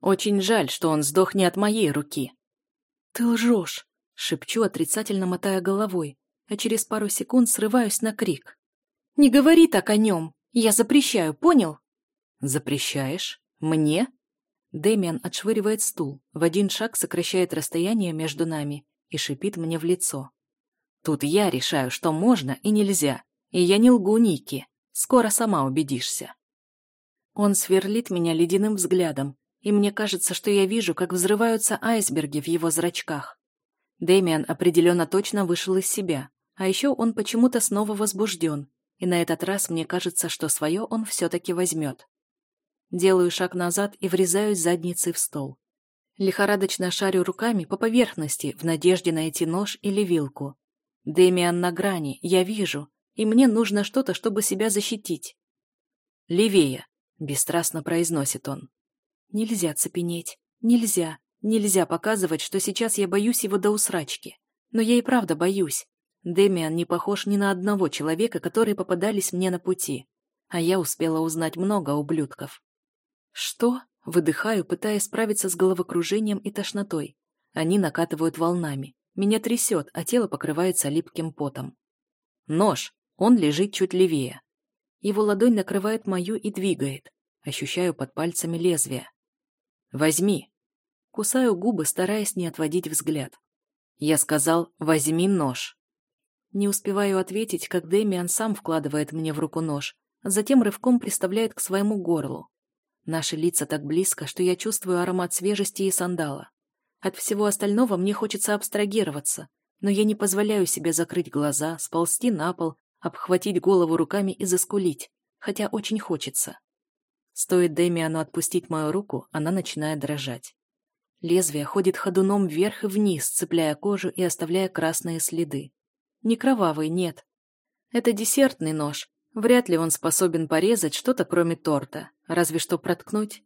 Очень жаль, что он сдох не от моей руки. «Ты лжешь!» — шепчу, отрицательно мотая головой, а через пару секунд срываюсь на крик. «Не говори так о нем! Я запрещаю, понял?» «Запрещаешь? Мне?» Дэмиан отшвыривает стул, в один шаг сокращает расстояние между нами и шипит мне в лицо. «Тут я решаю, что можно и нельзя, и я не лгу Ники. Скоро сама убедишься». Он сверлит меня ледяным взглядом, и мне кажется, что я вижу, как взрываются айсберги в его зрачках. Дэмиан определенно точно вышел из себя, а еще он почему-то снова возбужден, и на этот раз мне кажется, что свое он все-таки возьмет. Делаю шаг назад и врезаюсь задницей в стол. Лихорадочно шарю руками по поверхности в надежде найти нож или вилку. Дэмиан на грани, я вижу, и мне нужно что-то, чтобы себя защитить. «Левее», — бесстрастно произносит он. Нельзя цепенеть. Нельзя. Нельзя показывать, что сейчас я боюсь его до усрачки. Но я и правда боюсь. Демиан не похож ни на одного человека, которые попадались мне на пути. А я успела узнать много ублюдков. Что? Выдыхаю, пытаясь справиться с головокружением и тошнотой. Они накатывают волнами. Меня трясет, а тело покрывается липким потом. Нож. Он лежит чуть левее. Его ладонь накрывает мою и двигает. Ощущаю под пальцами лезвие. «Возьми». Кусаю губы, стараясь не отводить взгляд. Я сказал «возьми нож». Не успеваю ответить, как Дэмиан сам вкладывает мне в руку нож, затем рывком приставляет к своему горлу. Наши лица так близко, что я чувствую аромат свежести и сандала. От всего остального мне хочется абстрагироваться, но я не позволяю себе закрыть глаза, сползти на пол, обхватить голову руками и заскулить, хотя очень хочется. Стоит Дэмиану отпустить мою руку, она начинает дрожать. Лезвие ходит ходуном вверх и вниз, цепляя кожу и оставляя красные следы. Не кровавый, нет. Это десертный нож. Вряд ли он способен порезать что-то, кроме торта. Разве что проткнуть.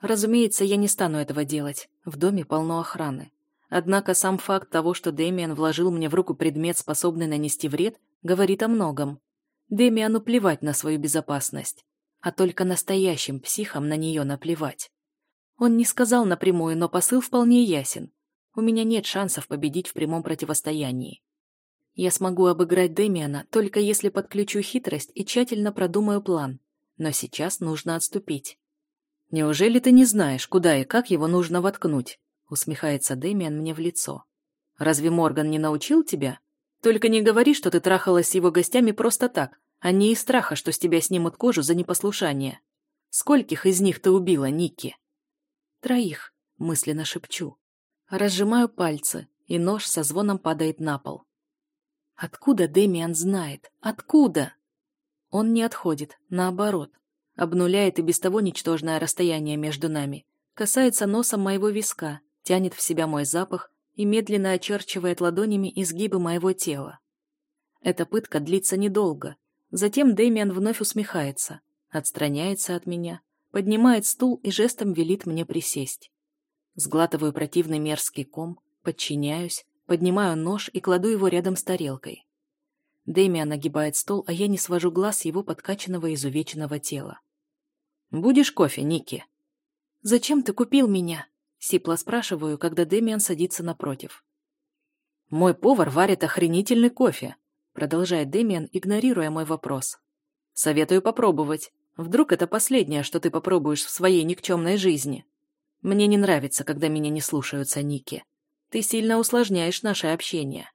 Разумеется, я не стану этого делать. В доме полно охраны. Однако сам факт того, что Дэмиан вложил мне в руку предмет, способный нанести вред, говорит о многом. Дэмиану плевать на свою безопасность а только настоящим психам на нее наплевать. Он не сказал напрямую, но посыл вполне ясен. У меня нет шансов победить в прямом противостоянии. Я смогу обыграть Демиана, только если подключу хитрость и тщательно продумаю план. Но сейчас нужно отступить. «Неужели ты не знаешь, куда и как его нужно воткнуть?» усмехается Демиан мне в лицо. «Разве Морган не научил тебя? Только не говори, что ты трахалась с его гостями просто так, а не из страха, что с тебя снимут кожу за непослушание. Скольких из них ты убила, Ники? Троих, мысленно шепчу. Разжимаю пальцы, и нож со звоном падает на пол. Откуда Демиан знает? Откуда? Он не отходит, наоборот. Обнуляет и без того ничтожное расстояние между нами. Касается носом моего виска, тянет в себя мой запах и медленно очерчивает ладонями изгибы моего тела. Эта пытка длится недолго, Затем Дэмиан вновь усмехается, отстраняется от меня, поднимает стул и жестом велит мне присесть. Сглатываю противный мерзкий ком, подчиняюсь, поднимаю нож и кладу его рядом с тарелкой. Дэмиан нагибает стол, а я не свожу глаз его подкачанного изувеченного тела. «Будешь кофе, Ники?» «Зачем ты купил меня?» — сипло спрашиваю, когда Дэмиан садится напротив. «Мой повар варит охренительный кофе», Продолжает Дэмиан, игнорируя мой вопрос. «Советую попробовать. Вдруг это последнее, что ты попробуешь в своей никчемной жизни. Мне не нравится, когда меня не слушаются Ники. Ты сильно усложняешь наше общение».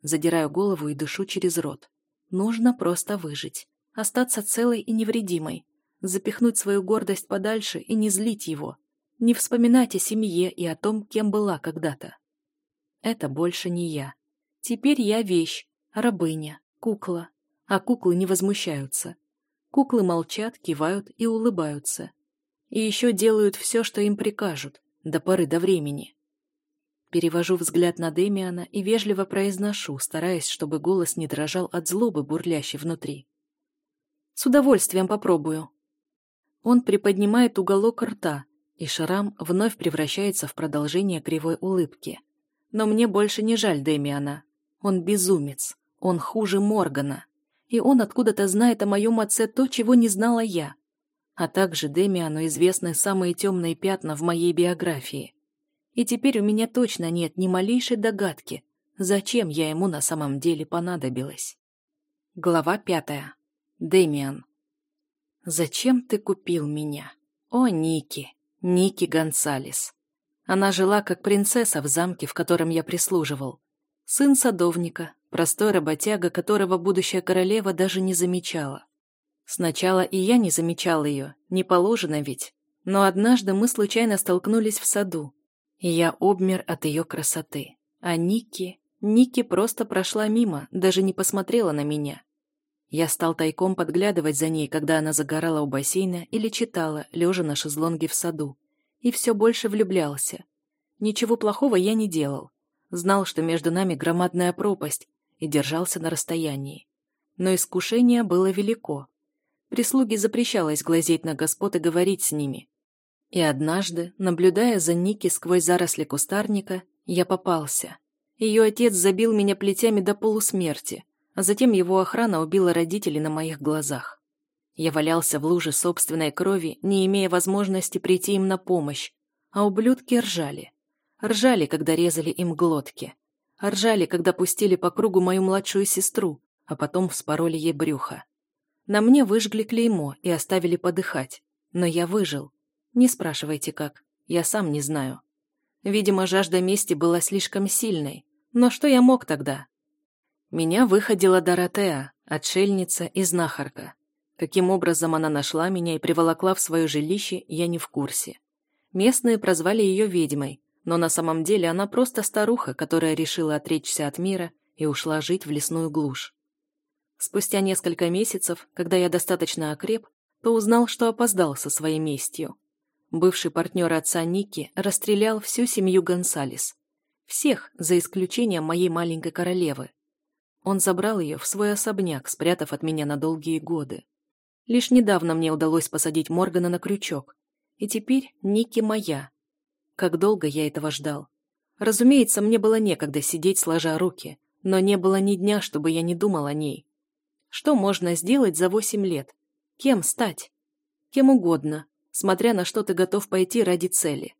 Задираю голову и дышу через рот. Нужно просто выжить. Остаться целой и невредимой. Запихнуть свою гордость подальше и не злить его. Не вспоминать о семье и о том, кем была когда-то. Это больше не я. Теперь я вещь, Рабыня, кукла. А куклы не возмущаются. Куклы молчат, кивают и улыбаются. И еще делают все, что им прикажут, до поры до времени. Перевожу взгляд на Демиана и вежливо произношу, стараясь, чтобы голос не дрожал от злобы, бурлящей внутри. «С удовольствием попробую». Он приподнимает уголок рта, и шрам вновь превращается в продолжение кривой улыбки. Но мне больше не жаль Демиана. Он безумец. Он хуже Моргана. И он откуда-то знает о моем отце то, чего не знала я. а также Демиану известны самые темные пятна в моей биографии. И теперь у меня точно нет ни малейшей догадки, зачем я ему на самом деле понадобилась. Глава пятая. Демиан. «Зачем ты купил меня? О, Ники, Ники Гонсалес. Она жила как принцесса в замке, в котором я прислуживал. Сын садовника, простой работяга, которого будущая королева даже не замечала. Сначала и я не замечал ее, не положено ведь. Но однажды мы случайно столкнулись в саду, и я обмер от ее красоты. А Ники... Ники просто прошла мимо, даже не посмотрела на меня. Я стал тайком подглядывать за ней, когда она загорала у бассейна или читала, лежа на шезлонге в саду. И все больше влюблялся. Ничего плохого я не делал. Знал, что между нами громадная пропасть, и держался на расстоянии. Но искушение было велико. Прислуге запрещалось глазеть на господ и говорить с ними. И однажды, наблюдая за Ники сквозь заросли кустарника, я попался. Ее отец забил меня плетями до полусмерти, а затем его охрана убила родителей на моих глазах. Я валялся в луже собственной крови, не имея возможности прийти им на помощь, а ублюдки ржали. Ржали, когда резали им глотки. Ржали, когда пустили по кругу мою младшую сестру, а потом вспороли ей брюхо. На мне выжгли клеймо и оставили подыхать. Но я выжил. Не спрашивайте как. Я сам не знаю. Видимо, жажда мести была слишком сильной. Но что я мог тогда? Меня выходила Доротеа, отшельница и знахарка. Каким образом она нашла меня и приволокла в свое жилище, я не в курсе. Местные прозвали ее ведьмой, но на самом деле она просто старуха, которая решила отречься от мира и ушла жить в лесную глушь. Спустя несколько месяцев, когда я достаточно окреп, то узнал, что опоздал со своей местью. Бывший партнер отца Ники расстрелял всю семью Гонсалес. Всех, за исключением моей маленькой королевы. Он забрал ее в свой особняк, спрятав от меня на долгие годы. Лишь недавно мне удалось посадить Моргана на крючок. И теперь Ники моя. Как долго я этого ждал. Разумеется, мне было некогда сидеть сложа руки, но не было ни дня, чтобы я не думал о ней. Что можно сделать за восемь лет? Кем стать? Кем угодно, смотря на что ты готов пойти ради цели.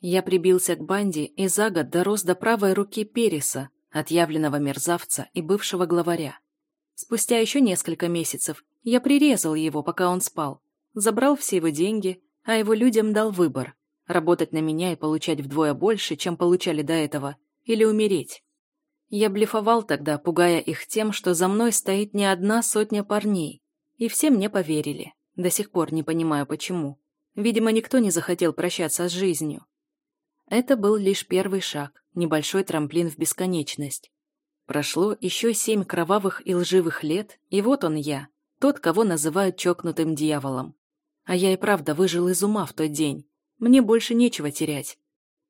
Я прибился к банде и за год дорос до правой руки Переса, отъявленного мерзавца и бывшего главаря. Спустя еще несколько месяцев я прирезал его, пока он спал, забрал все его деньги, а его людям дал выбор – работать на меня и получать вдвое больше, чем получали до этого, или умереть. Я блефовал тогда, пугая их тем, что за мной стоит не одна сотня парней. И все мне поверили. До сих пор не понимаю, почему. Видимо, никто не захотел прощаться с жизнью. Это был лишь первый шаг, небольшой трамплин в бесконечность. Прошло еще семь кровавых и лживых лет, и вот он я, тот, кого называют чокнутым дьяволом. А я и правда выжил из ума в тот день. Мне больше нечего терять.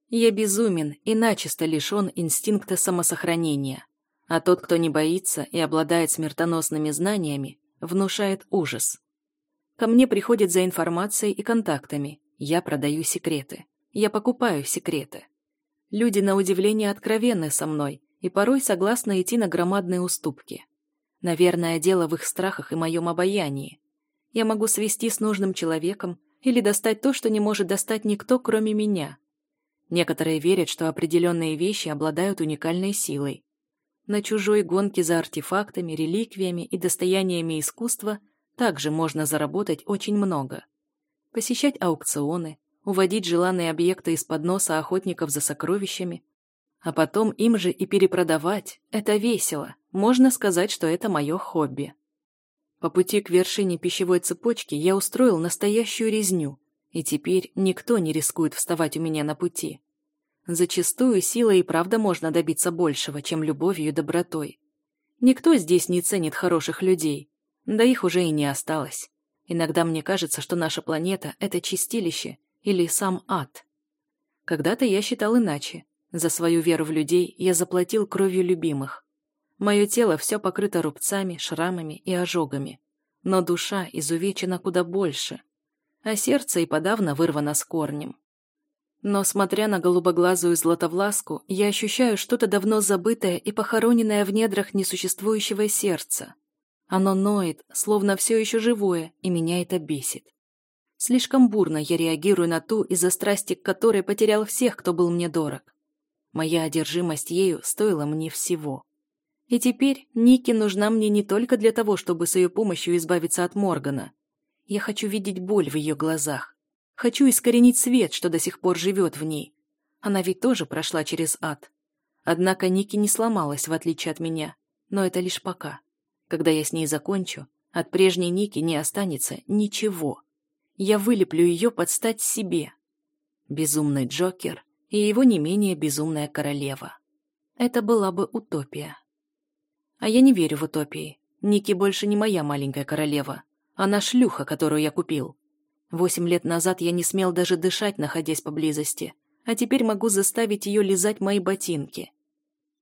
Я безумен и начисто лишен инстинкта самосохранения. А тот, кто не боится и обладает смертоносными знаниями, внушает ужас. Ко мне приходят за информацией и контактами. Я продаю секреты. Я покупаю секреты. Люди, на удивление, откровенны со мной и порой согласны идти на громадные уступки. Наверное, дело в их страхах и моем обаянии. Я могу свести с нужным человеком или достать то, что не может достать никто, кроме меня. Некоторые верят, что определенные вещи обладают уникальной силой. На чужой гонке за артефактами, реликвиями и достояниями искусства также можно заработать очень много. Посещать аукционы, уводить желанные объекты из-под носа охотников за сокровищами, а потом им же и перепродавать – это весело. Можно сказать, что это мое хобби. По пути к вершине пищевой цепочки я устроил настоящую резню – и теперь никто не рискует вставать у меня на пути. Зачастую силой и правда можно добиться большего, чем любовью и добротой. Никто здесь не ценит хороших людей, да их уже и не осталось. Иногда мне кажется, что наша планета — это чистилище или сам ад. Когда-то я считал иначе. За свою веру в людей я заплатил кровью любимых. Мое тело все покрыто рубцами, шрамами и ожогами. Но душа изувечена куда больше а сердце и подавно вырвано с корнем. Но, смотря на голубоглазую златовласку, я ощущаю что-то давно забытое и похороненное в недрах несуществующего сердца. Оно ноет, словно все еще живое, и меня это бесит. Слишком бурно я реагирую на ту, из-за страсти к которой потерял всех, кто был мне дорог. Моя одержимость ею стоила мне всего. И теперь Ники нужна мне не только для того, чтобы с ее помощью избавиться от Моргана. Я хочу видеть боль в ее глазах. Хочу искоренить свет, что до сих пор живет в ней. Она ведь тоже прошла через ад. Однако Ники не сломалась, в отличие от меня. Но это лишь пока. Когда я с ней закончу, от прежней Ники не останется ничего. Я вылеплю ее под стать себе. Безумный Джокер и его не менее безумная королева. Это была бы утопия. А я не верю в утопии. Ники больше не моя маленькая королева. Она шлюха, которую я купил. Восемь лет назад я не смел даже дышать, находясь поблизости, а теперь могу заставить ее лизать мои ботинки.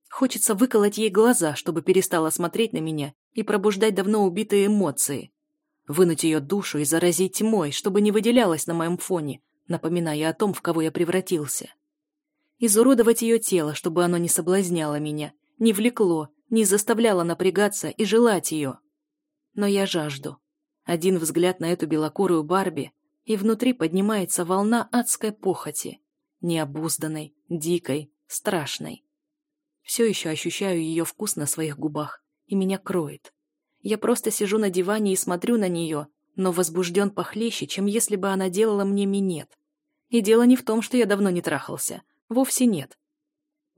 Хочется выколоть ей глаза, чтобы перестала смотреть на меня и пробуждать давно убитые эмоции. Вынуть ее душу и заразить тьмой, чтобы не выделялась на моем фоне, напоминая о том, в кого я превратился. Изуродовать ее тело, чтобы оно не соблазняло меня, не влекло, не заставляла напрягаться и желать ее. Но я жажду. Один взгляд на эту белокурую Барби, и внутри поднимается волна адской похоти, необузданной, дикой, страшной. Все еще ощущаю ее вкус на своих губах, и меня кроет. Я просто сижу на диване и смотрю на нее, но возбужден похлеще, чем если бы она делала мне минет. И дело не в том, что я давно не трахался. Вовсе нет.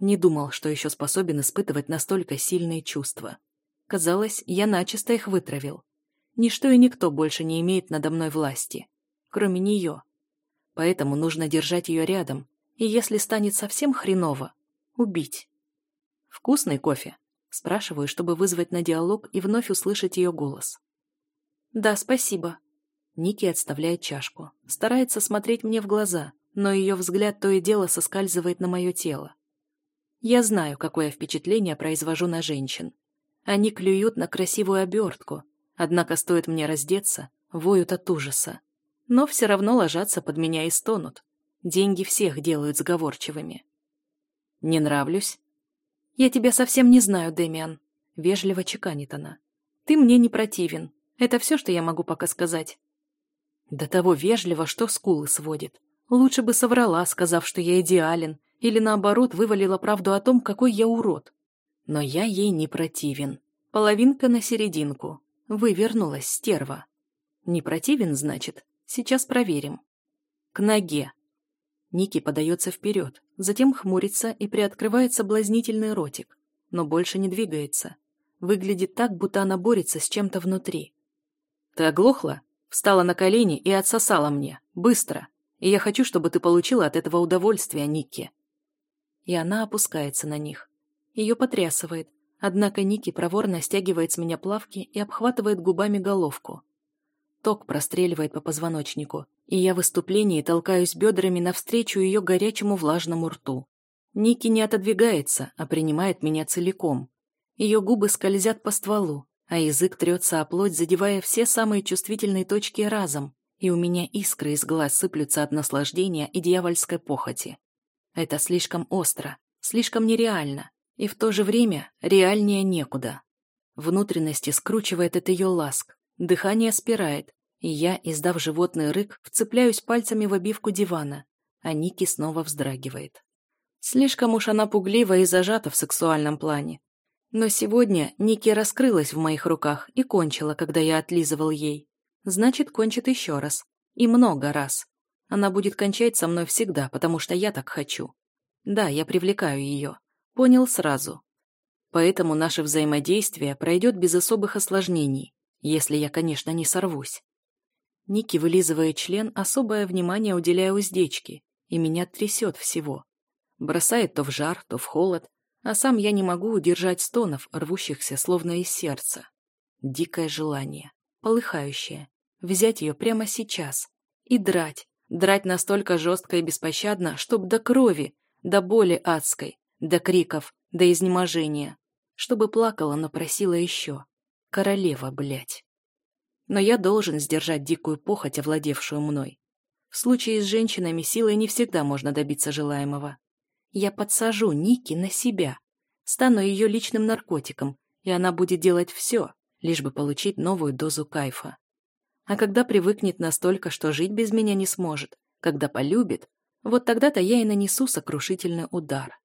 Не думал, что еще способен испытывать настолько сильные чувства. Казалось, я начисто их вытравил. Ничто и никто больше не имеет надо мной власти, кроме нее. Поэтому нужно держать ее рядом, и если станет совсем хреново, убить. «Вкусный кофе?» Спрашиваю, чтобы вызвать на диалог и вновь услышать ее голос. «Да, спасибо». Ники отставляет чашку, старается смотреть мне в глаза, но ее взгляд то и дело соскальзывает на мое тело. Я знаю, какое впечатление произвожу на женщин. Они клюют на красивую обертку, однако стоит мне раздеться, воют от ужаса. Но все равно ложатся под меня и стонут. Деньги всех делают сговорчивыми. «Не нравлюсь?» «Я тебя совсем не знаю, Дэмиан», — вежливо чеканит она. «Ты мне не противен. Это все, что я могу пока сказать». До того вежливо, что скулы сводит. Лучше бы соврала, сказав, что я идеален, или наоборот вывалила правду о том, какой я урод. Но я ей не противен. Половинка на серединку. Вывернулась стерва. Не противен, значит? Сейчас проверим. К ноге. Ники подается вперед, затем хмурится и приоткрывает соблазнительный ротик, но больше не двигается. Выглядит так, будто она борется с чем-то внутри. «Ты оглохла?» Встала на колени и отсосала мне. Быстро. И я хочу, чтобы ты получила от этого удовольствие, Никки и она опускается на них. Ее потрясывает, однако Ники проворно стягивает с меня плавки и обхватывает губами головку. Ток простреливает по позвоночнику, и я в выступлении толкаюсь бедрами навстречу ее горячему влажному рту. Ники не отодвигается, а принимает меня целиком. Ее губы скользят по стволу, а язык трется о плоть, задевая все самые чувствительные точки разом, и у меня искры из глаз сыплются от наслаждения и дьявольской похоти. Это слишком остро, слишком нереально, и в то же время реальнее некуда. Внутренности скручивает от ее ласк, дыхание спирает, и я, издав животный рык, вцепляюсь пальцами в обивку дивана, а Ники снова вздрагивает. Слишком уж она пуглива и зажата в сексуальном плане. Но сегодня Ники раскрылась в моих руках и кончила, когда я отлизывал ей. Значит, кончит еще раз. И много раз. Она будет кончать со мной всегда, потому что я так хочу. Да, я привлекаю ее. Понял сразу. Поэтому наше взаимодействие пройдет без особых осложнений, если я, конечно, не сорвусь. Ники, вылизывая член, особое внимание уделяя уздечке, и меня трясет всего. Бросает то в жар, то в холод, а сам я не могу удержать стонов, рвущихся словно из сердца. Дикое желание, полыхающее, взять ее прямо сейчас и драть, Драть настолько жестко и беспощадно, чтоб до крови, до боли адской, до криков, до изнеможения. Чтобы плакала, но просила еще. Королева, блядь. Но я должен сдержать дикую похоть, овладевшую мной. В случае с женщинами силой не всегда можно добиться желаемого. Я подсажу Ники на себя, стану ее личным наркотиком, и она будет делать все, лишь бы получить новую дозу кайфа. А когда привыкнет настолько, что жить без меня не сможет, когда полюбит, вот тогда-то я и нанесу сокрушительный удар.